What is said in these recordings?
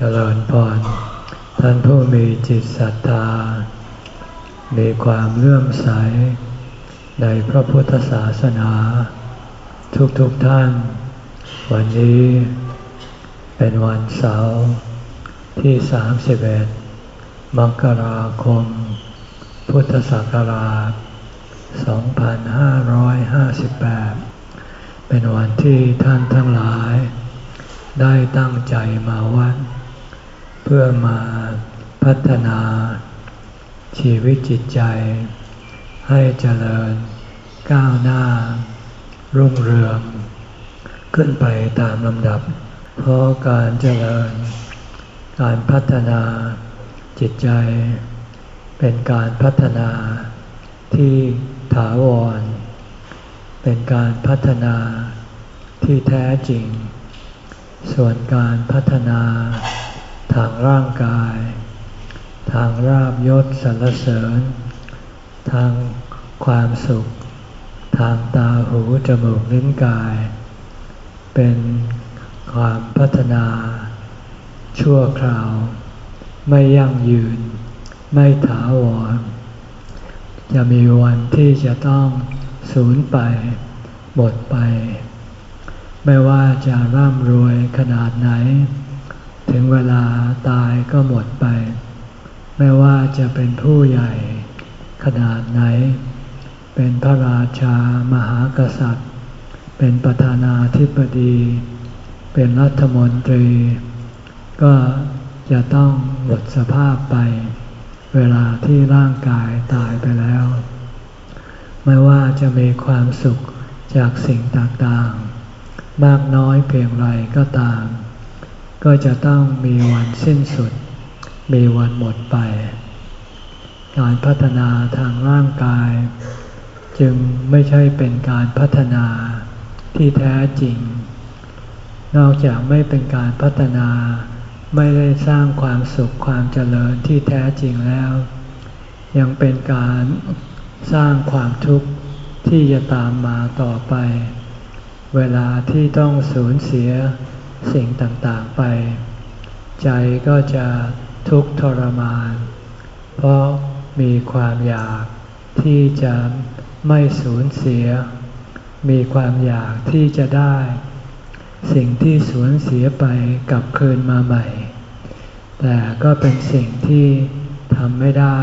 เจริญพร ท่านผู้มีจิตศรัทธา มีความเลื่อมใส ในพระพุทธศาสนา ทุกๆทท่าน วันนี้ เป็นวันเสาร์ที่ 31 มกราคม พุทธศักราช 2558 เป็นวันที่ท่านทั้งหลายได้ตั้งใจมาวัด เพื่อมาพัฒนาชีวิตจิตใจ ให้เจริญก้าวหน้า รุ่งเรือง ขึ้นไปตามลำดับ เพราะการเจริญ การพัฒนาจิตใจ เป็นการพัฒนาที่ถาวร เป็นการพัฒนาที่แท้จริง ส่วนการพัฒนา ทางร่างกาย ทางราบยศสรรเสริญ ทางความสุข ทางตาหูจมูกลิ้นกาย เป็นความพัฒนา ชั่วคราว ไม่ยั่งยืน ไม่ถาวร จะมีวันที่จะต้องสูญไป หมดไป ไม่ว่าจะร่ำรวยขนาดไหน ถึงเวลาตายก็หมดไป ไม่ว่าจะเป็นผู้ใหญ่ขนาดไหน เป็นพระราชามหากษัตริย์ เป็นประธานาธิบดี เป็นรัฐมนตรี ก็จะต้องหมดสภาพไป เวลาที่ร่างกายตายไปแล้ว ไม่ว่าจะมีความสุขจากสิ่งต่างๆ มากน้อยเพียงไรก็ตาม ก็จะต้องมีวันสิ้นสุด มีวันหมดไป การพัฒนาทางร่างกาย จึงไม่ใช่เป็นการพัฒนาที่แท้จริง นอกจากไม่เป็นการพัฒนา ไม่ได้สร้างความสุขความเจริญที่แท้จริงแล้ว ยังเป็นการสร้างความทุกข์ที่จะตามมาต่อไป เวลาที่ต้องสูญเสีย สิ่งต่างๆไป ใจก็จะทุกข์ทรมาน เพราะมีความอยากที่จะไม่สูญเสีย มีความอยากที่จะได้ สิ่งที่สูญเสียไปกลับคืนมาใหม่ แต่ก็เป็นสิ่งที่ทำไม่ได้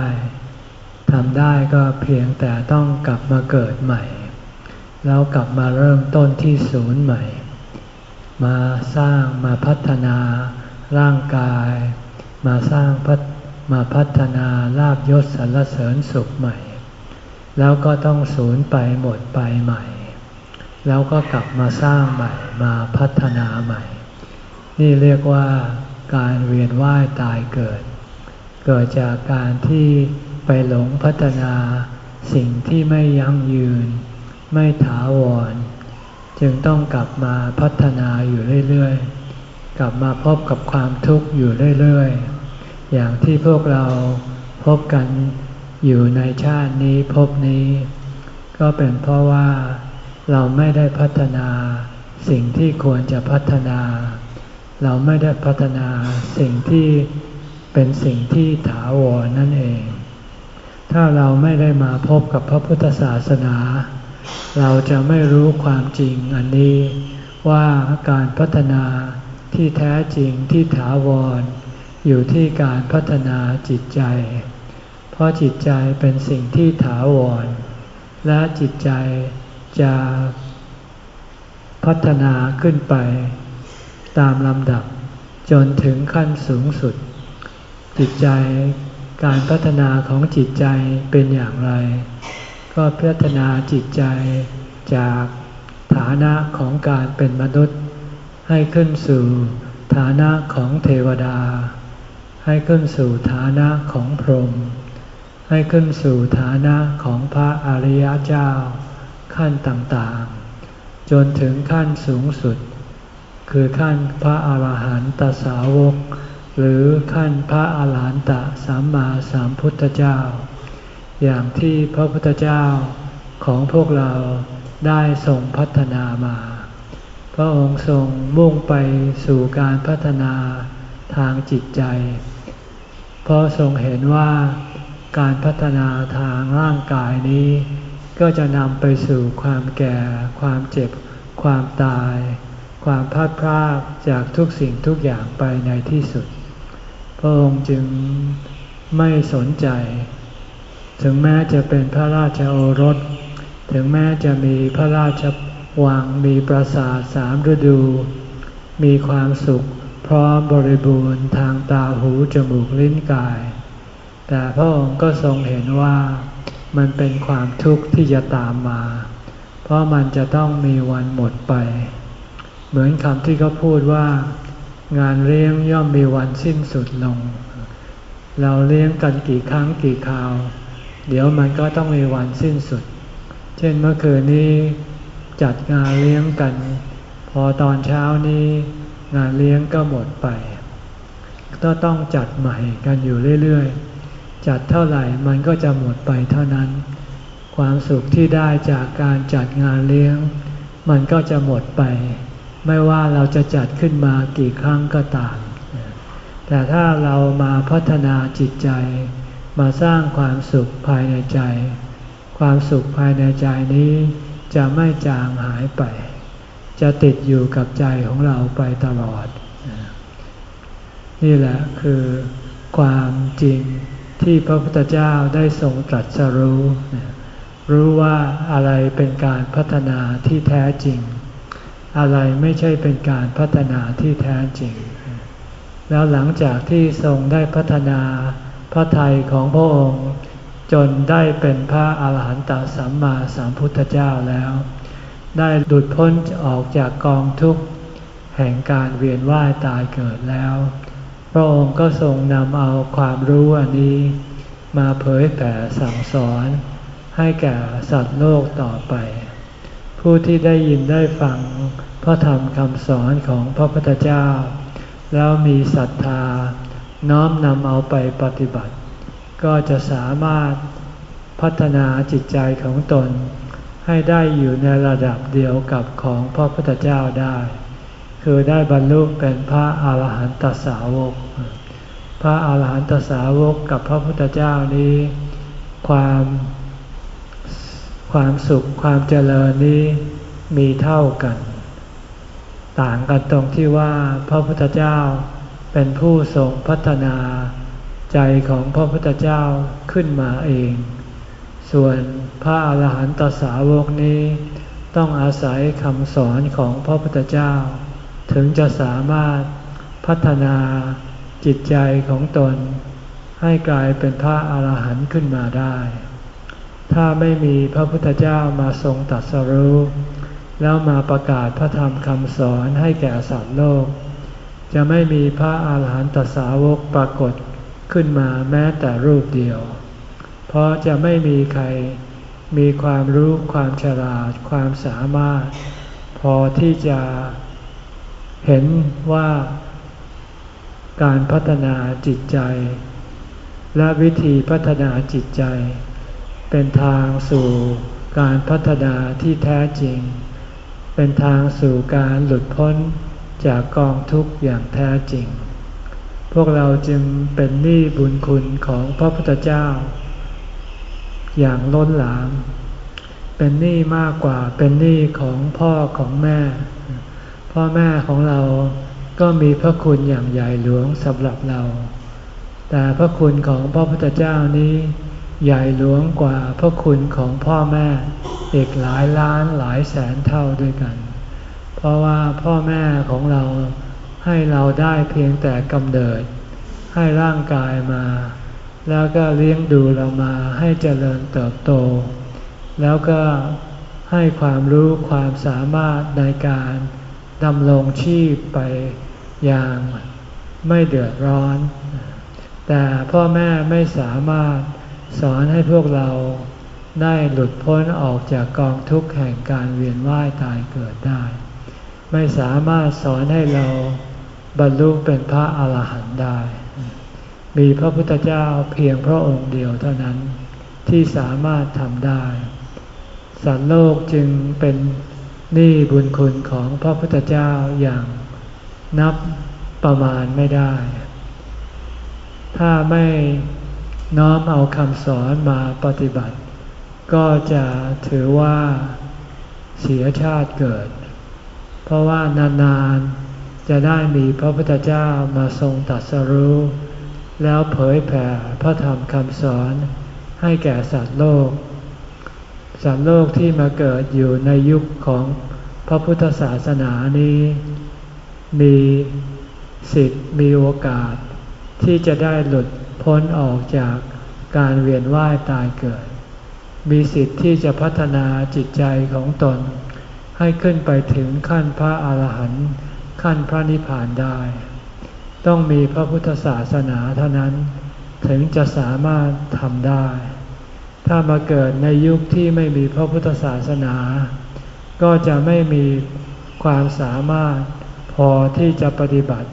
ทำได้ก็เพียงแต่ต้องกลับมาเกิดใหม่ แล้วกลับมาเริ่มต้นที่ศูนย์ใหม่ มาสร้างมาพัฒนาร่างกาย มาสร้างพัฒมาพัฒนาลาบยศสรรเสริญสุขใหม่ แล้วก็ต้องสูญไปหมดไปใหม่ แล้วก็กลับมาสร้างใหม่มาพัฒนาใหม่ นี่เรียกว่าการเวียนว่ายตายเกิด เกิดจากการที่ไปหลงพัฒนาสิ่งที่ไม่ยั่งยืน ไม่ถาวร จึงต้องกลับมาพัฒนาอยู่เรื่อยๆ กลับมาพบกับความทุกข์อยู่เรื่อยๆ อย่างที่พวกเราพบกันอยู่ในชาตินี้พบนี้ ก็เป็นเพราะว่าเราไม่ได้พัฒนาสิ่งที่ควรจะพัฒนา เราไม่ได้พัฒนาสิ่งที่เป็นสิ่งที่ถาวรนั่นเอง ถ้าเราไม่ได้มาพบกับพระพุทธศาสนา เราจะไม่รู้ความจริงอันนี้ว่าการพัฒนาที่แท้จริงที่ถาวร อยู่ที่การพัฒนาจิตใจ เพราะจิตใจเป็นสิ่งที่ถาวร และจิตใจจะพัฒนาขึ้นไป ตามลำดับจนถึงขั้นสูงสุด จิตใจการพัฒนาของจิตใจเป็นอย่างไร ก็พัฒนาจิตใจจากฐานะของการเป็นมนุษย์ ให้ขึ้นสู่ฐานะของเทวดา ให้ขึ้นสู่ฐานะของพรหมให้ขึ้นสู่ฐานะของพระอริยเจ้า ขั้นต่างๆ จนถึงขั้นสูงสุด คือขั้นพระอาหารหันตสาวก หรือขั้นพระอาหารหันตสัมมาสัมพุทธเจ้า อย่างที่พระพุทธเจ้าของพวกเราได้ทรงพัฒนามา พระองค์ทรงมุ่งไปสู่การพัฒนาทางจิตใจ เพราะทรงเห็นว่าการพัฒนาทางร่างกายนี้ ก็จะนำไปสู่ความแก่ ความเจ็บ ความตาย ความพัดพรากจากทุกสิ่งทุกอย่างไปในที่สุด พระองค์จึงไม่สนใจ ถึงแม้จะเป็นพระราชโอรส ถึงแม้จะมีพระราชวังมีปราสาทสามฤดู มีความสุขพร้อมบริบูรณ์ทางตาหูจมูกลิ้นกาย แต่พระองค์ก็ทรงเห็นว่ามันเป็นความทุกข์ที่จะตามมา เพราะมันจะต้องมีวันหมดไป เหมือนคำที่เขาพูดว่า งานเลี้ยงย่อมมีวันสิ้นสุดลง เราเลี้ยงกันกี่ครั้งกี่คราว เดี๋ยวมันก็ต้องมีวันสิ้นสุด เช่นเมื่อคืนนี้จัดงานเลี้ยงกัน พอตอนเช้านี้งานเลี้ยงก็หมดไป ก็ต้องจัดใหม่กันอยู่เรื่อยๆ จัดเท่าไหร่มันก็จะหมดไปเท่านั้น ความสุขที่ได้จากการจัดงานเลี้ยง มันก็จะหมดไป ไม่ว่าเราจะจัดขึ้นมากี่ครั้งก็ตาม แต่ถ้าเรามาพัฒนาจิตใจ มาสร้างความสุขภายในใจ ความสุขภายในใจนี้จะไม่จางหายไป จะติดอยู่กับใจของเราไปตลอด นี่แหละคือความจริงที่พระพุทธเจ้าได้ทรงตรัสรู้ รู้ว่าอะไรเป็นการพัฒนาที่แท้จริง อะไรไม่ใช่เป็นการพัฒนาที่แท้จริง แล้วหลังจากที่ทรงได้พัฒนา พระทัยของพระองค์จนได้เป็นพระอาหารหันตสัมมาสัมพุทธเจ้าแล้ว ได้หลุดพ้นออกจากกองทุกข์ แห่งการเวียนว่ายตายเกิดแล้ว พระองค์ก็ทรงนำเอาความรู้อันนี้ มาเผยแผ่สั่งสอนให้แก่สัตว์โลกต่อไป ผู้ที่ได้ยินได้ฟังพระธรรมคำสอนของพระพุทธเจ้า แล้วมีศรัทธา น้อมนำเอาไปปฏิบัติ ก็จะสามารถพัฒนาจิตใจของตน ให้ได้อยู่ในระดับเดียวกับของพระพุทธเจ้าได้ คือได้บรรลุเป็นพระอาหารหันตสาวก พระอาหารหันตสาวกกับพระพุทธเจ้านี้ ความความสุขความเจริญนี้มีเท่ากัน ต่างกันตรงที่ว่าพระพุทธเจ้า เป็นผู้ทรงพัฒนาใจของพระพุทธเจ้าขึ้นมาเอง ส่วนพระอาหารหันตสาวกนี้ ต้องอาศัยคำสอนของพระพุทธเจ้า ถึงจะสามารถพัฒนาจิตใจของตน ให้กลายเป็นพระอาหารหันต์ขึ้นมาได้ ถ้าไม่มีพระพุทธเจ้ามาทรงตัดสรู้แล้วมาประกาศพระธรรมคำสอนให้แก่สัตว์โลก จะไม่มีพระอาหารหันตสาวกปรากฏขึ้นมาแม้แต่รูปเดียว เพราะจะไม่มีใครมีความรู้ความฉลาดความสามารถ พอที่จะเห็นว่าการพัฒนาจิตใจ และวิธีพัฒนาจิตใจ เป็นทางสู่การพัฒนาที่แท้จริง เป็นทางสู่การหลุดพ้น จากกองทุกข์อย่างแท้จริง พวกเราจึงเป็นหนี้บุญคุณของพระพุทธเจ้า อย่างล้นหลาม เป็นหนี้มากกว่าเป็นหนี้ของพ่อของแม่ พ่อแม่ของเราก็มีพระคุณอย่างใหญ่หลวงสำหรับเรา แต่พระคุณของพระพุทธเจ้านี้ใหญ่หลวงกว่าพระคุณของพ่อแม่อีกหลายล้านหลายแสนเท่าด้วยกัน เพราะว่าพ่อแม่ของเราให้เราได้เพียงแต่กำเนิด ให้ร่างกายมา แล้วก็เลี้ยงดูเรามาให้เจริญเติบโต แล้วก็ให้ความรู้ความสามารถในการดำรงชีพไปอย่างไม่เดือดร้อน แต่พ่อแม่ไม่สามารถสอนให้พวกเราได้หลุดพ้นออกจากกองทุกข์แห่งการเวียนว่ายตายเกิดได้ ไม่สามารถสอนให้เราบรรลุเป็นพระอาหารหันต์ได้ มีพระพุทธเจ้าเพียงพระองค์เดียวเท่านั้นที่สามารถทำได้ สัตว์โลกจึงเป็นหนี้บุญคุณของพระพุทธเจ้าอย่างนับประมาณไม่ได้ ถ้าไม่น้อมเอาคำสอนมาปฏิบัติ ก็จะถือว่าเสียชาติเกิด ราะว่านานๆจะได้มีพระพุทธเจ้ามาทรงตัดสรู้ แล้วเผยแผ่พระธรรมคำสอนให้แก่สัตว์โลก สัตว์โลกที่มาเกิดอยู่ในยุคของพระพุทธศาสนานี้ มีสิทธิ์มีโอกาส ที่จะได้หลุดพ้นออกจากการเวียนว่ายตายเกิด มีสิทธิ์ที่จะพัฒนาจิตใจของตน ให้ขึ้นไปถึงขั้นพระอาหารหันต์ขั้นพระนิพพานได้ ต้องมีพระพุทธศาสนาเท่านั้นถึงจะสามารถทำได้ ถ้ามาเกิดในยุคที่ไม่มีพระพุทธศาสนา ก็จะไม่มีความสามารถพอที่จะปฏิบัติ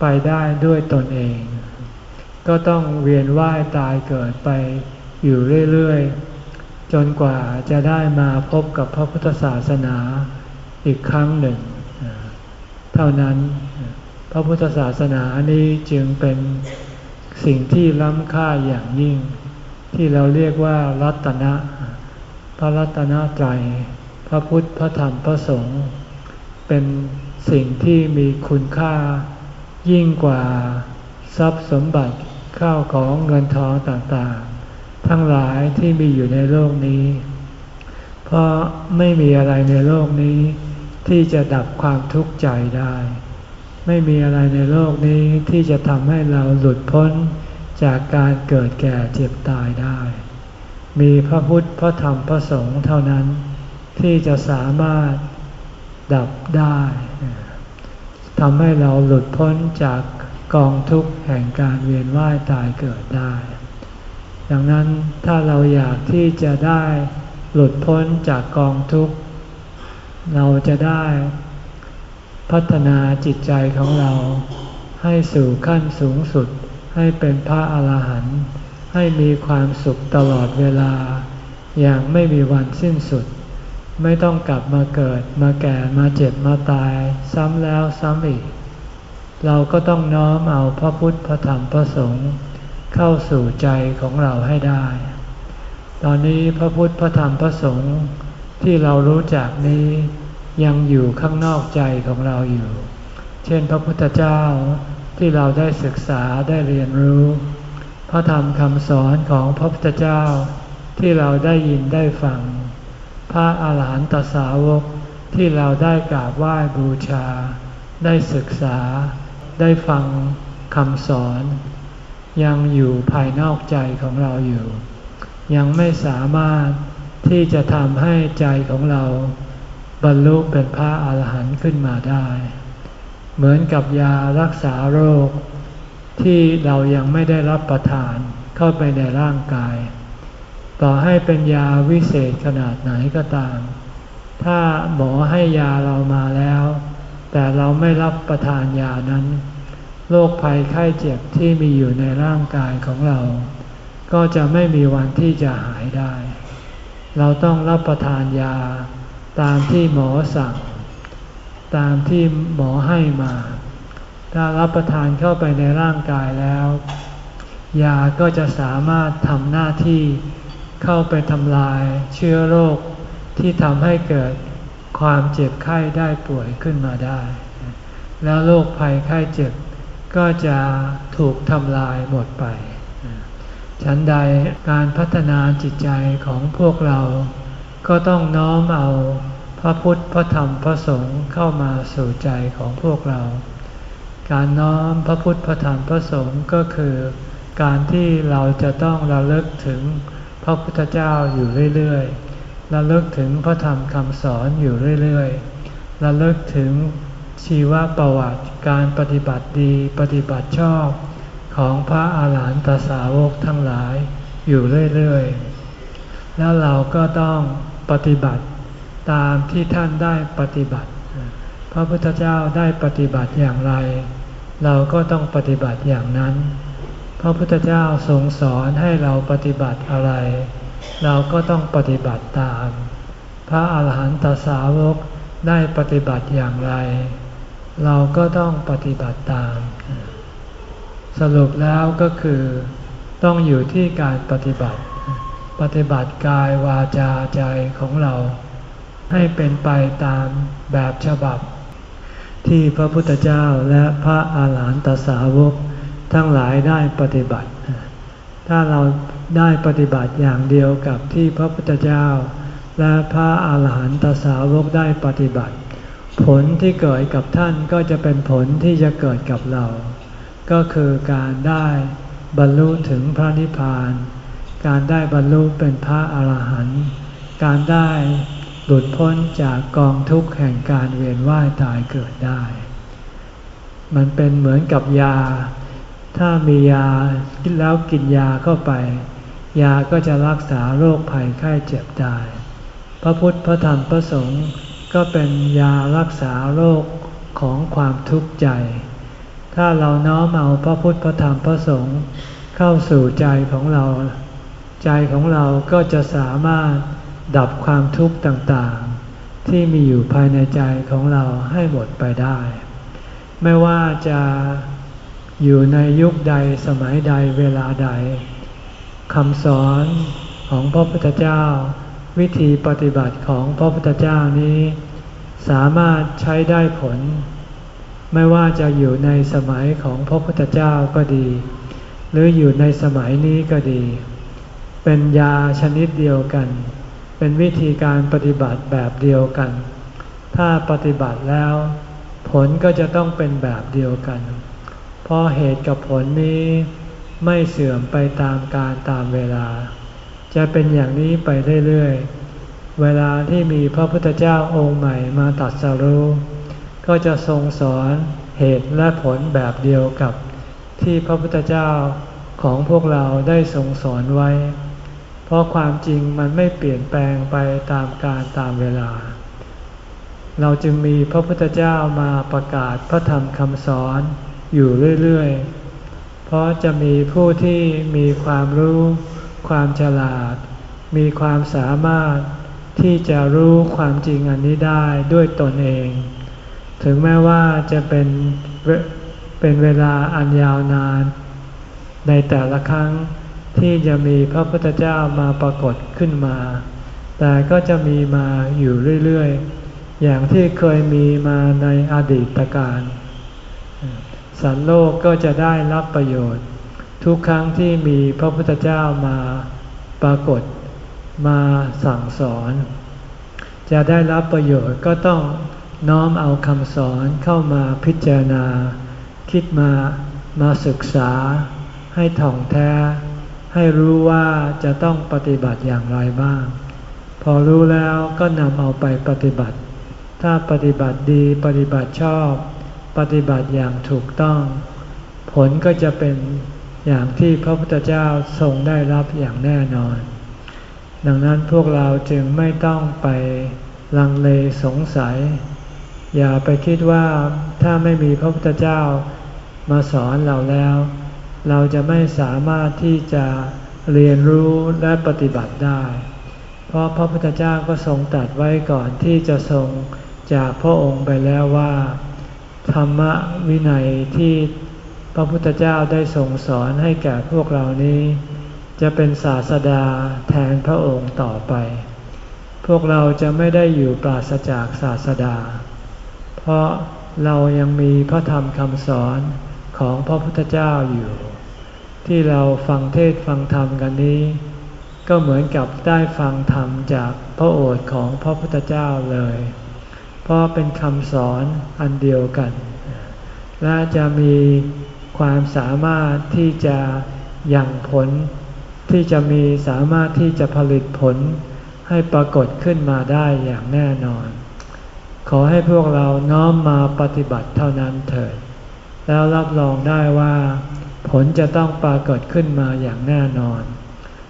ไปได้ด้วยตนเอง ก็ต้องเวียนว่ายตายเกิดไปอยู่เรื่อย จนกว่าจะได้มาพบกับพระพุทธศาสนาอีกครั้งหนึ่ง เท่านั้นพระพุทธศาสนานี้จึงเป็นสิ่งที่ล้ำค่าอย่างยิ่ง ที่เราเรียกว่ารัตนะ พระรัตนตรัยพระพุทธพระธรรมพระสงฆ์เป็นสิ่งที่มีคุณค่ายิ่งกว่าทรัพย์สมบัติข้าวของเงินทองต่างๆ ทั้งหลายที่มีอยู่ในโลกนี้ เพราะไม่มีอะไรในโลกนี้ ที่จะดับความทุกข์ใจได้ ไม่มีอะไรในโลกนี้ที่จะทำให้เราหลุดพ้นจากการเกิดแก่เจ็บตายได้ มีพระพุทธพระธรรมพระสงฆ์เท่านั้น ที่จะสามารถดับได้ทำให้เราหลุดพ้นจากกองทุกข์แห่งการเวียนว่ายตายเกิดได้ ดังนั้นถ้าเราอยากที่จะได้หลุดพ้นจากกองทุกข์ เราจะได้พัฒนาจิตใจของเราให้สู่ขั้นสูงสุด ให้เป็นพระอาหารหันต์ให้มีความสุขตลอดเวลา อย่างไม่มีวันสิ้นสุด ไม่ต้องกลับมาเกิดมาแก่มาเจ็บมาตาย ซ้ำแล้วซ้ำอีก เราก็ต้องน้อมเอาพระพุทธพระธรรมพระสงฆ์ เข้าสู่ใจของเราให้ได้ ตอนนี้พระพุทธพระธรรมพระสงฆ์ที่เรารู้จักนี้ยังอยู่ข้างนอกใจของเราอยู่ เช่นพระพุทธเจ้าที่เราได้ศึกษาได้เรียนรู้ พระธรรมคำสอนของพระพุทธเจ้าที่เราได้ยินได้ฟัง พระอาหารหันตสาวกที่เราได้กราบไหว้บูชา ได้ศึกษา ได้ฟังคำสอน ยังอยู่ภายนอกใจของเราอยู่ ยังไม่สามารถที่จะทำให้ใจของเรา บรรลุเป็นพระอาหารหันต์ขึ้นมาได้ เหมือนกับยารักษาโรค ที่เรายังไม่ได้รับประทานเข้าไปในร่างกาย ต่อให้เป็นยาวิเศษขนาดไหนก็ตาม ถ้าหมอให้ยาเรามาแล้ว แต่เราไม่รับประทานยานั้น โรคภัยไข้เจ็บที่มีอยู่ในร่างกายของเรา ก็จะไม่มีวันที่จะหายได้ เราต้องรับประทานยา ตามที่หมอสั่ง ตามที่หมอให้มา ถ้ารับประทานเข้าไปในร่างกายแล้ว ยาก็จะสามารถทำหน้าที่เข้าไปทำลายเชื้อโรคที่ทำให้เกิดความเจ็บไข้ได้ป่วยขึ้นมาได้ แล้วโรคภัยไข้เจ็บ ก็จะถูกทำลายหมดไป ฉันใดการพัฒนาจิตใจของพวกเรา ก็ต้องน้อมเอาพระพุทธพระธรรมพระสงฆ์เข้ามาสู่ใจของพวกเรา การน้อมพระพุทธพระธรรมพระสงฆ์ก็คือการที่เราจะต้องระลึกถึงพระพุทธเจ้าอยู่เรื่อยๆระลึกถึงพระธรรมคำสอนอยู่เรื่อยๆระลึกถึง ชีวประวัติการปฏิบัติดีปฏิบัติชอบ ของพระอาหารหันตสาวกทั้งหลายอยู่เรื่อยๆ แล้วเราก็ต้องปฏิบัติตามที่ท่านได้ปฏิบัติ พระพุทธเจ้าได้ปฏิบัติอย่างไร เราก็ต้องปฏิบัติอย่างนั้น พระพุทธเจ้าทรงสอนให้เราปฏิบัติอะไร เราก็ต้องปฏิบัติตาม พระอาหารหันตสาวกได้ปฏิบัติอย่างไร เราก็ต้องปฏิบัติตาม สรุปแล้วก็คือต้องอยู่ที่การปฏิบัติ ปฏิบัติกายวาจาใจของเรา ให้เป็นไปตามแบบฉบับ ที่พระพุทธเจ้าและพระอาหารหันตสาวกทั้งหลายได้ปฏิบัติ ถ้าเราได้ปฏิบัติอย่างเดียวกับที่พระพุทธเจ้า และพระอาหารหันตสาวกได้ปฏิบัติ ผลที่เกิดกับท่านก็จะเป็นผลที่จะเกิดกับเรา ก็คือการได้บรรลุถึงพระนิพพาน การได้บรรลุเป็นพระอาหารหันต์การได้หลุดพ้นจากกองทุกข์แห่งการเวียนว่ายตายเกิดได้ มันเป็นเหมือนกับยา ถ้ามียากินแล้วกินยาเข้าไป ยาก็จะรักษาโรคภัยไข้เจ็บได้ พระพุทธพระธรรมพระสงฆ์ ก็เป็นยารักษาโรคของความทุกข์ใจ ถ้าเราน้อมเอาพระพุทธพระธรรมพระสงฆ์เข้าสู่ใจของเรา ใจของเราก็จะสามารถดับความทุกข์ต่างๆ ที่มีอยู่ภายในใจของเราให้หมดไปได้ ไม่ว่าจะอยู่ในยุคใดสมัยใดเวลาใดคำสอนของพระพุทธเจ้า วิธีปฏิบัติของพระพุทธเจ้านี้ สามารถใช้ได้ผล ไม่ว่าจะอยู่ในสมัยของพระพุทธเจ้าก็ดี หรืออยู่ในสมัยนี้ก็ดี เป็นยาชนิดเดียวกัน เป็นวิธีการปฏิบัติแบบเดียวกัน ถ้าปฏิบัติแล้ว ผลก็จะต้องเป็นแบบเดียวกัน เพราะเหตุกับผลนี้ไม่เสื่อมไปตามการตามเวลา จะเป็นอย่างนี้ไปเรื่อยๆ เวลาที่มีพระพุทธเจ้าองค์ใหม่มาตัดสรู้ ก็จะทรงสอนเหตุและผลแบบเดียวกับที่พระพุทธเจ้าของพวกเราได้ทรงสอนไว้ เพราะความจริงมันไม่เปลี่ยนแปลงไปตามการตามเวลา เราจึงมีพระพุทธเจ้ามาประกาศพระธรรมคำสอนอยู่เรื่อยๆ เพราะจะมีผู้ที่มีความรู้ ความฉลาด มีความสามารถที่จะรู้ความจริงอันนี้ได้ด้วยตนเอง ถึงแม้ว่าจะเป็นเป็นเวลาอันยาวนาน ในแต่ละครั้งที่จะมีพระพุทธเจ้ามาปรากฏขึ้นมา แต่ก็จะมีมาอยู่เรื่อยๆ อย่างที่เคยมีมาในอดีตการ สัตว์โลกก็จะได้รับประโยชน์ ทุกครั้งที่มีพระพุทธเจ้ามาปรากฏมาสั่งสอน จะได้รับประโยชน์ก็ต้องน้อมเอาคำสอนเข้ามาพิจารณา คิดมามาศึกษา ให้ถ่องแท้ ให้รู้ว่าจะต้องปฏิบัติอย่างไรบ้าง พอรู้แล้วก็นำเอาไปปฏิบัติ ถ้าปฏิบัติดีปฏิบัติชอบ ปฏิบัติอย่างถูกต้อง ผลก็จะเป็น อย่างที่พระพุทธเจ้าทรงได้รับอย่างแน่นอน ดังนั้นพวกเราจึงไม่ต้องไปลังเลสงสัย อย่าไปคิดว่าถ้าไม่มีพระพุทธเจ้ามาสอนเราแล้ว เราจะไม่สามารถที่จะเรียนรู้และปฏิบัติได้ เพราะพระพุทธเจ้าก็ทรงตัดไว้ก่อนที่จะทรงจากพระองค์ไปแล้วว่า ธรรมวินัยที่ พระพุทธเจ้าได้ทรงสอนให้แก่พวกเรานี้ จะเป็นศาสดาแทนพระองค์ต่อไป พวกเราจะไม่ได้อยู่ปราศจากศาสดา เพราะเรายังมีพระธรรมคำสอนของพระพุทธเจ้าอยู่ ที่เราฟังเทศฟังธรรมกันนี้ ก็เหมือนกับได้ฟังธรรมจากพระโอษฐ์ของพระพุทธเจ้าเลย เพราะเป็นคำสอนอันเดียวกัน และจะมี ความสามารถที่จะยังผล ที่จะมีสามารถที่จะผลิตผลให้ปรากฏขึ้นมาได้อย่างแน่นอน ขอให้พวกเราน้อมมาปฏิบัติเท่านั้นเถิด แล้วรับรองได้ว่า ผลจะต้องปรากฏขึ้นมาอย่างแน่นอน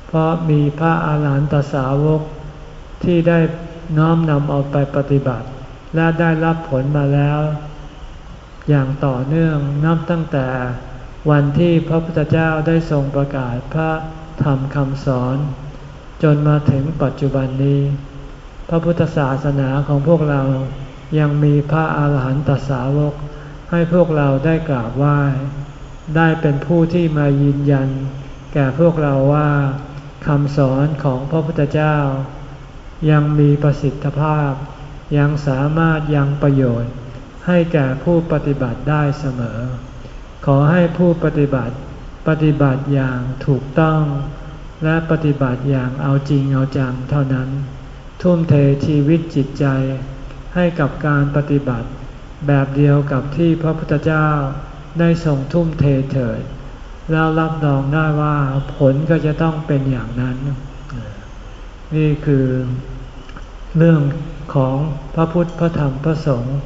เพราะมีพระอาหารหันตสาวกที่ได้น้อมนำเอาไปปฏิบัติ และได้รับผลมาแล้ว อย่างต่อเนื่องนับตั้งแต่วันที่พระพุทธเจ้าได้ทรงประกาศพระธรรมคำสอน จนมาถึงปัจจุบันนี้ พระพุทธศาสนาของพวกเรายังมีพระอาหารหันตสาวก ให้พวกเราได้กราบไหว้ ได้เป็นผู้ที่มายืนยัน แก่พวกเราว่าคำสอนของพระพุทธเจ้า ยังมีประสิทธิภาพ ยังสามารถยังประโยชน์ ให้แก่ผู้ปฏิบัติได้เสมอ ขอให้ผู้ปฏิบัติปฏิบัติอย่างถูกต้อง และปฏิบัติอย่างเอาจริงเอาจังเท่านั้น ทุ่มเทชีวิตจิตใจ ให้กับการปฏิบัติ แบบเดียวกับที่พระพุทธเจ้าได้ส่งทุ่มเทเถิด แล้วรับรองได้ว่าผลก็จะต้องเป็นอย่างนั้น นี่คือเรื่องของพระพุทธพระธรรมพระสงฆ์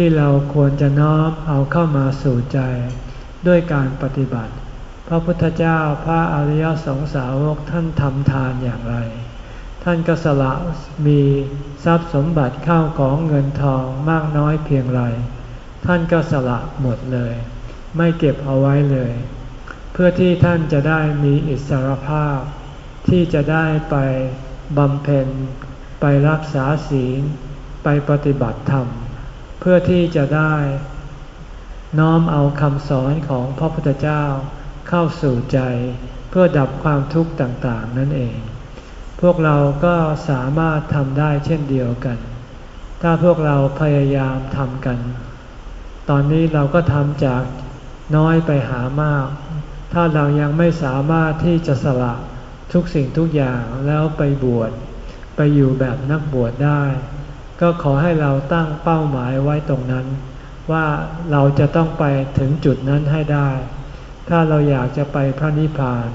ที่เราควรจะน้อมเอาเข้ามาสู่ใจด้วยการปฏิบัติ พระพุทธเจ้าพระอริยสงสาวกท่านทำทานอย่างไร ท่านก็สละมีทรัพย์สมบัติเข้าของเงินทองมากน้อยเพียงไร ท่านก็สละหมดเลย ไม่เก็บเอาไว้เลย เพื่อที่ท่านจะได้มีอิสรภาพ ที่จะได้ไปบำเพ็ญ ไปรักษาศีล ไปปฏิบัติธรรม พื่อที่จะได้น้อมเอาคำสอนของพระพุทธเจ้าเข้าสู่ใจเพื่อดับความทุกข์ต่างๆนั่นเอง พวกเราก็สามารถทำได้เช่นเดียวกัน ถ้าพวกเราพยายามทำกัน ตอนนี้เราก็ทำจากน้อยไปหามาก ถ้าเรายังไม่สามารถที่จะสละทุกสิ่งทุกอย่างแล้วไปบวชไปอยู่แบบนักบวชได้ ก็ขอให้เราตั้งเป้าหมายไว้ตรงนั้น ว่าเราจะต้องไปถึงจุดนั้นให้ได้ ถ้าเราอยากจะไปพระนิพพาน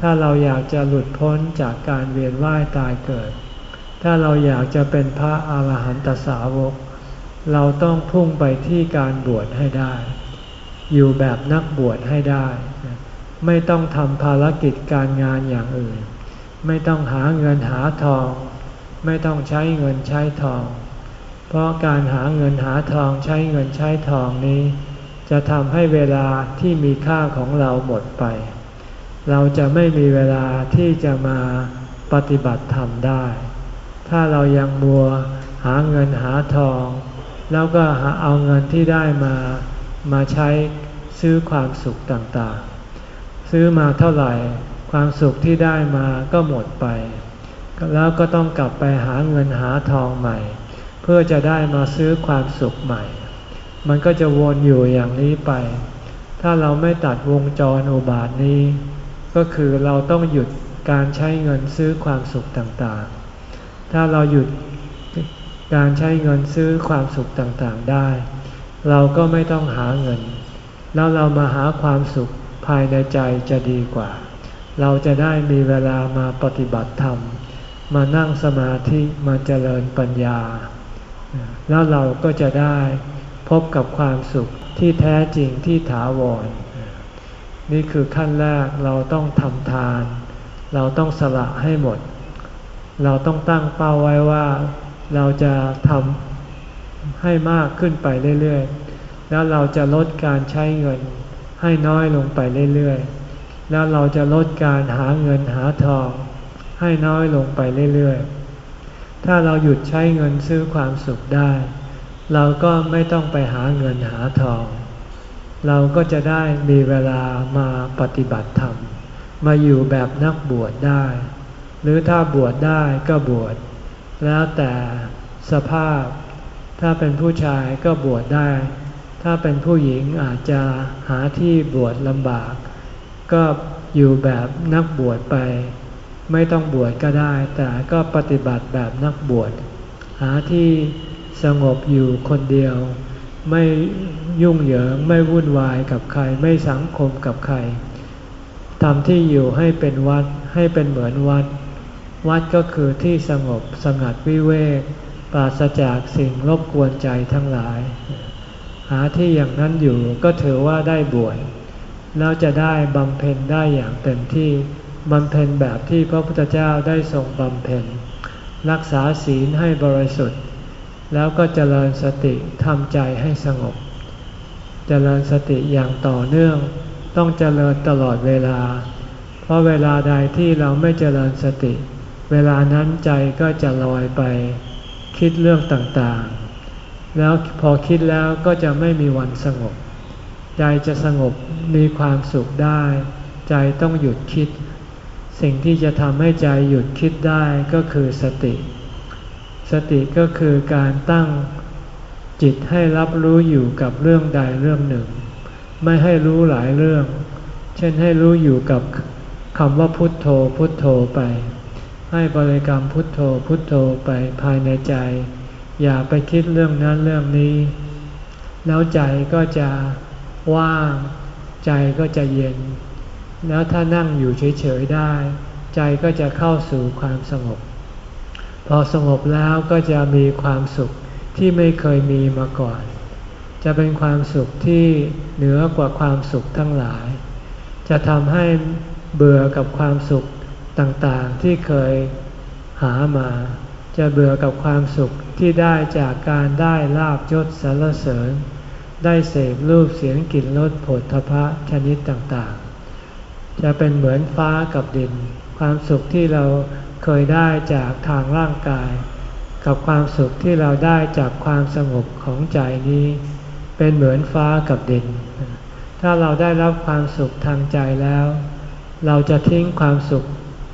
ถ้าเราอยากจะหลุดพ้นจากการเวียนว่ายตายเกิด ถ้าเราอยากจะเป็นพระอาหารหันตสาวก เราต้องพุ่งไปที่การบวชให้ได้ อยู่แบบนักบวชให้ได้ ไม่ต้องทำภารกิจการงานอย่างอื่น ไม่ต้องหาเงินหาทอง ไม่ต้องใช้เงินใช้ทอง เพราะการหาเงินหาทองใช้เงินใช้ทองนี้ จะทำให้เวลาที่มีค่าของเราหมดไป เราจะไม่มีเวลาที่จะมาปฏิบัติธรรมได้ ถ้าเรายังมัวหาเงินหาทอง แล้วก็หาเอาเงินที่ได้มามาใช้ซื้อความสุขต่างๆ ซื้อมาเท่าไหร่ ความสุขที่ได้มาก็หมดไป แล้วก็ต้องกลับไปหาเงินหาทองใหม่ เพื่อจะได้มาซื้อความสุขใหม่ มันก็จะวนอยู่อย่างนี้ไป ถ้าเราไม่ตัดวงจรอุบาทนี้ ก็คือเราต้องหยุดการใช้เงินซื้อความสุขต่างๆ ถ้าเราหยุดการใช้เงินซื้อความสุขต่างๆได้ เราก็ไม่ต้องหาเงิน แล้วเรามาหาความสุขภายในใจจะดีกว่า เราจะได้มีเวลามาปฏิบัติธรรม มานั่งสมาธิมาเจริญปัญญา แล้วเราก็จะได้พบกับความสุขที่แท้จริงที่ถาวร นี่คือขั้นแรกเราต้องทำทาน เราต้องสละให้หมด เราต้องตั้งเป้าไว้ว่าเราจะทำให้มากขึ้นไปเรื่อยๆ แล้วเราจะลดการใช้เงินให้น้อยลงไปเรื่อยๆ แล้วเราจะลดการหาเงินหาทอง ให้น้อยลงไปเรื่อยๆ ถ้าเราหยุดใช้เงินซื้อความสุขได้ เราก็ไม่ต้องไปหาเงินหาทอง เราก็จะได้มีเวลามาปฏิบัติธรรม มาอยู่แบบนักบวชได้ หรือถ้าบวชได้ก็บวช แล้วแต่สภาพ ถ้าเป็นผู้ชายก็บวชได้ ถ้าเป็นผู้หญิงอาจจะหาที่บวชลำบาก ก็อยู่แบบนักบวชไป ไม่ต้องบวชก็ได้ แต่ก็ปฏิบัติแบบนักบวช หาที่สงบอยู่คนเดียว ไม่ยุ่งเหยิงไม่วุ่นวายกับใคร ไม่สังคมกับใครทำที่อยู่ให้เป็นวัดให้เป็นเหมือนวัด วัดก็คือที่สงบสงัดวิเวกปราศจากสิ่งรบกวนใจทั้งหลาย หาที่อย่างนั้นอยู่ก็ถือว่าได้บวชแล้วจะได้บำเพ็ญได้อย่างเต็มที่ บำเพ็ญแบบที่พระพุทธเจ้าได้ทรงบำเพ็ญ รักษาศีลให้บริสุทธิ์ แล้วก็เจริญสติทำใจให้สงบ เจริญสติอย่างต่อเนื่อง ต้องเจริญตลอดเวลา เพราะเวลาใดที่เราไม่เจริญสติ เวลานั้นใจก็จะลอยไป คิดเรื่องต่างๆ แล้วพอคิดแล้วก็จะไม่มีวันสงบ ใจจะสงบมีความสุขได้ ใจต้องหยุดคิด สิ่งที่จะทำให้ใจหยุดคิดได้ก็คือสติ สติก็คือการตั้งจิตให้รับรู้อยู่กับเรื่องใดเรื่องหนึ่ง ไม่ให้รู้หลายเรื่อง เช่นให้รู้อยู่กับคำว่าพุทโธพุทโธไป ให้บริกรรมพุทโธพุทโธไปภายในใจ อย่าไปคิดเรื่องนั้นเรื่องนี้ แล้วใจก็จะว่าง ใจก็จะเย็น แล้วถ้านั่งอยู่เฉยๆได้ ใจก็จะเข้าสู่ความสงบ พอสงบแล้วก็จะมีความสุขที่ไม่เคยมีมาก่อน จะเป็นความสุขที่เหนือกว่าความสุขทั้งหลาย จะทำให้เบื่อกับความสุขต่างๆที่เคยหามา จะเบื่อกับความสุขที่ได้จากการได้ลาบยศสรรเสริญ ได้เสพรูปเสียงกลิ่นรสผลทพะชนิดต่างๆ จะเป็นเหมือนฟ้ากับดิน ความสุขที่เราเคยได้จากทางร่างกาย กับความสุขที่เราได้จากความสงบของใจนี้ เป็นเหมือนฟ้ากับดิน ถ้าเราได้รับความสุขทางใจแล้ว เราจะทิ้งความสุข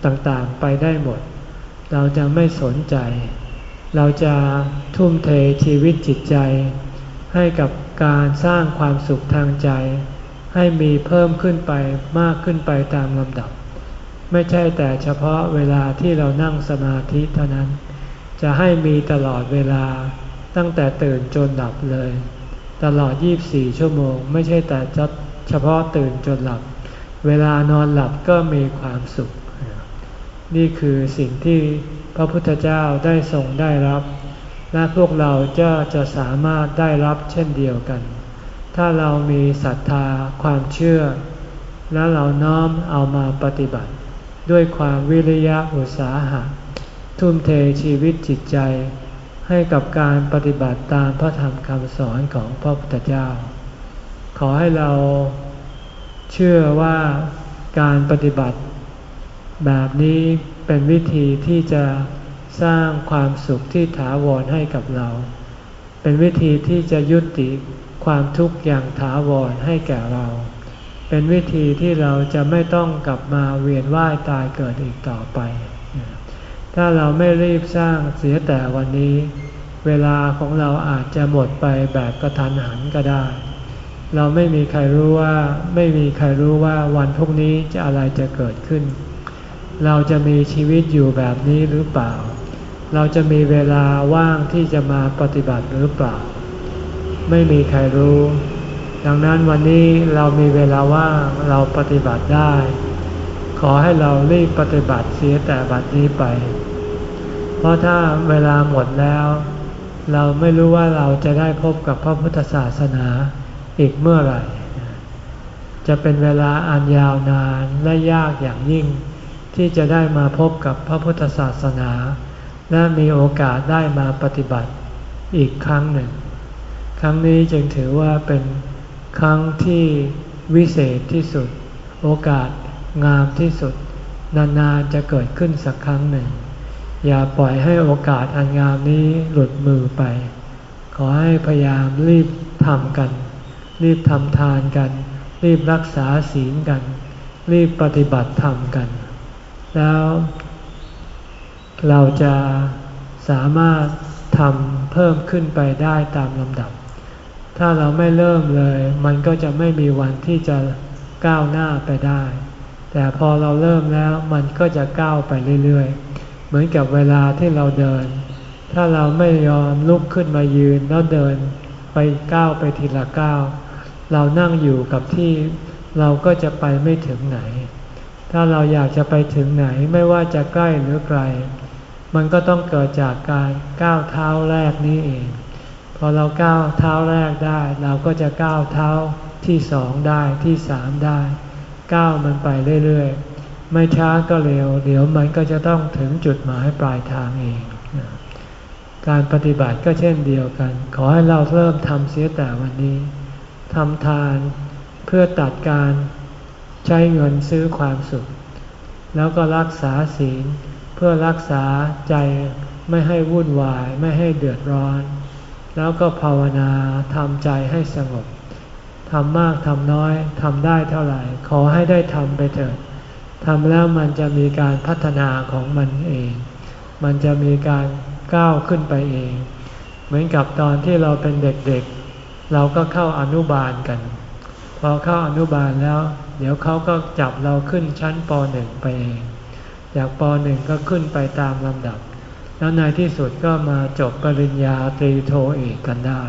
ต่างๆไปได้หมด เราจะไม่สนใจ เราจะทุ่มเทชีวิตจิตใจ ให้กับการสร้างความสุขทางใจ ให้มีเพิ่มขึ้นไปมากขึ้นไปตามลำดับ ไม่ใช่แต่เฉพาะเวลาที่เรานั่งสมาธิเท่านั้น จะให้มีตลอดเวลาตั้งแต่ตื่นจนหลับเลย ตลอด 24 ชั่วโมง ไม่ใช่แต่เฉพาะตื่นจนหลับ เวลานอนหลับก็มีความสุข นี่คือสิ่งที่พระพุทธเจ้าได้ทรงได้รับ และพวกเราจะจะสามารถได้รับเช่นเดียวกัน ถ้าเรามีศรัทธาความเชื่อ และเราน้อมเอามาปฏิบัติ ด้วยความวิริยะอุตสาหะ ทุ่มเทชีวิตจิตใจ ให้กับการปฏิบัติตามพระธรรมคำสอนของพระพุทธเจ้า ขอให้เราเชื่อว่าการปฏิบัติ แบบนี้เป็นวิธีที่จะสร้างความสุขที่ถาวรให้กับเรา เป็นวิธีที่จะยุติ ความทุกข์อย่างถาวรให้แก่เรา เป็นวิธีที่เราจะไม่ต้องกลับมาเวียนว่ายตายเกิดอีกต่อไป ถ้าเราไม่รีบสร้างเสียแต่วันนี้ เวลาของเราอาจจะหมดไปแบบกระทันหันก็ได้ เราไม่มีใครรู้ว่าไม่มีใครรู้ว่าวันพรุ่งนี้จะอะไรจะเกิดขึ้น เราจะมีชีวิตอยู่แบบนี้หรือเปล่า เราจะมีเวลาว่างที่จะมาปฏิบัติหรือเปล่า ไม่มีใครรู้ ดังนั้นวันนี้เรามีเวลาว่างเราปฏิบัติได้ ขอให้เรารีบปฏิบัติเสียแต่บัดนี้ไป เพราะถ้าเวลาหมดแล้ว เราไม่รู้ว่าเราจะได้พบกับพระพุทธศาสนาอีกเมื่อไหร่ จะเป็นเวลาอันยาวนานและยากอย่างยิ่ง ที่จะได้มาพบกับพระพุทธศาสนา และมีโอกาสได้มาปฏิบัติอีกครั้งหนึ่ง ครั้งนี้จึงถือว่าเป็นครั้งที่วิเศษที่สุด โอกาสงามที่สุด นานๆจะเกิดขึ้นสักครั้งหนึ่ง อย่าปล่อยให้โอกาสอันงามนี้หลุดมือไป ขอให้พยายามรีบทำกัน รีบทำทานกัน รีบรักษาศีลกัน รีบปฏิบัติธรรมกัน แล้วเราจะสามารถทำเพิ่มขึ้นไปได้ตามลำดับ ถ้าเราไม่เริ่มเลย มันก็จะไม่มีวันที่จะก้าวหน้าไปได้ แต่พอเราเริ่มแล้วมันก็จะก้าวไปเรื่อยๆ เหมือนกับเวลาที่เราเดิน ถ้าเราไม่ยอมลุกขึ้นมายืนแล้วเดินไปก้าวไปทีละก้าวเรานั่งอยู่กับที่เราก็จะไปไม่ถึงไหน ถ้าเราอยากจะไปถึงไหนไม่ว่าจะใกล้หรือไกล มันก็ต้องเกิดจากการก้าวเท้าแรกนี้เอง พอเราก้าวเท้าแรกได้ เราก็จะก้าวเท้าที่สองได้ที่สามได้ก้าวมันไปเรื่อยๆ ไม่ช้าก็เร็ว เดี๋ยวมันก็จะต้องถึงจุดหมายปลายทางเอง การปฏิบัติก็เช่นเดียวกัน ขอให้เราเริ่มทำเสียแต่วันนี้ทำทานเพื่อตัดการใช้เงินซื้อความสุข แล้วก็รักษาศีลเพื่อรักษาใจไม่ให้วุ่นวายไม่ให้เดือดร้อน แล้วก็ภาวนาทำใจให้สงบทำมากทำน้อยทำได้เท่าไหร่ ขอให้ได้ทำไปเถิดทำแล้วมันจะมีการพัฒนาของมันเอง มันจะมีการก้าวขึ้นไปเอง เหมือนกับตอนที่เราเป็นเด็กๆเราก็เข้าอนุบาลกัน พอเข้าอนุบาลแล้ว เดี๋ยวเขาก็จับเราขึ้นชั้นป .1 ไปเอง จากป .1 ก็ขึ้นไปตามลำดับ แล้วในที่สุดก็มาจบปริญญาตรีโทเอกกันได้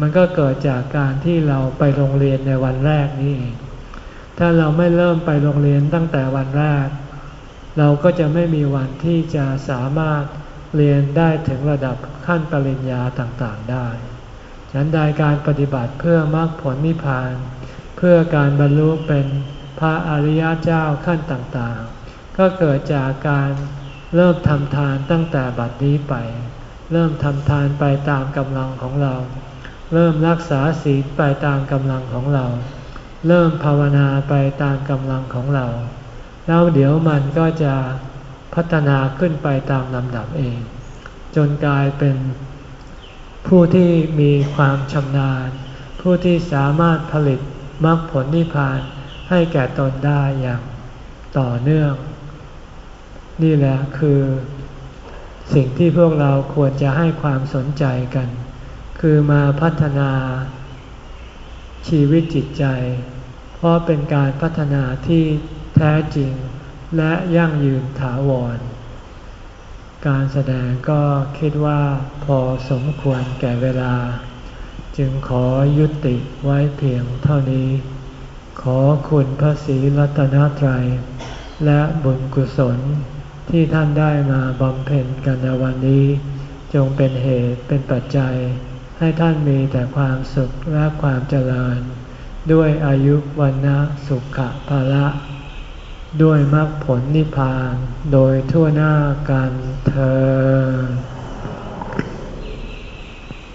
มันก็เกิดจากการที่เราไปโรงเรียนในวันแรกนี้เอง ถ้าเราไม่เริ่มไปโรงเรียนตั้งแต่วันแรก เราก็จะไม่มีวันที่จะสามารถเรียนได้ถึงระดับขั้นปริญญาต่างๆได้ ฉันใดการปฏิบัติเพื่อมรรคผลนิพพาน เพื่อการบรรลุเป็นพระอริยเจ้าขั้นต่างๆ ก็เกิดจากการ เริ่มทำทานตั้งแต่บัดนี้ไป เริ่มทำทานไปตามกำลังของเรา เริ่มรักษาศีลไปตามกำลังของเรา เริ่มภาวนาไปตามกำลังของเรา แล้วเดี๋ยวมันก็จะพัฒนาขึ้นไปตามลำดับเอง จนกลายเป็นผู้ที่มีความชำนาญ ผู้ที่สามารถผลิตมรรคผลนิพพานให้แก่ตนได้อย่างต่อเนื่อง นี่แหละคือสิ่งที่พวกเราควรจะให้ความสนใจกัน คือมาพัฒนาชีวิตจิตใจ เพราะเป็นการพัฒนาที่แท้จริงและยั่งยืนถาวร การแสดงก็คิดว่าพอสมควรแก่เวลา จึงขอยุติไว้เพียงเท่านี้ ขอคุณพระศรีรัตนตรัย และบุญกุศล ที่ท่านได้มาบำเพ็ญกันในวันนี้ จงเป็นเหตุเป็นปัจจัย ให้ท่านมีแต่ความสุขและความเจริญ ด้วยอายุวันนะสุขภาละ ด้วยมรรคผลนิพพานโดยทั่วหน้ากันเธอ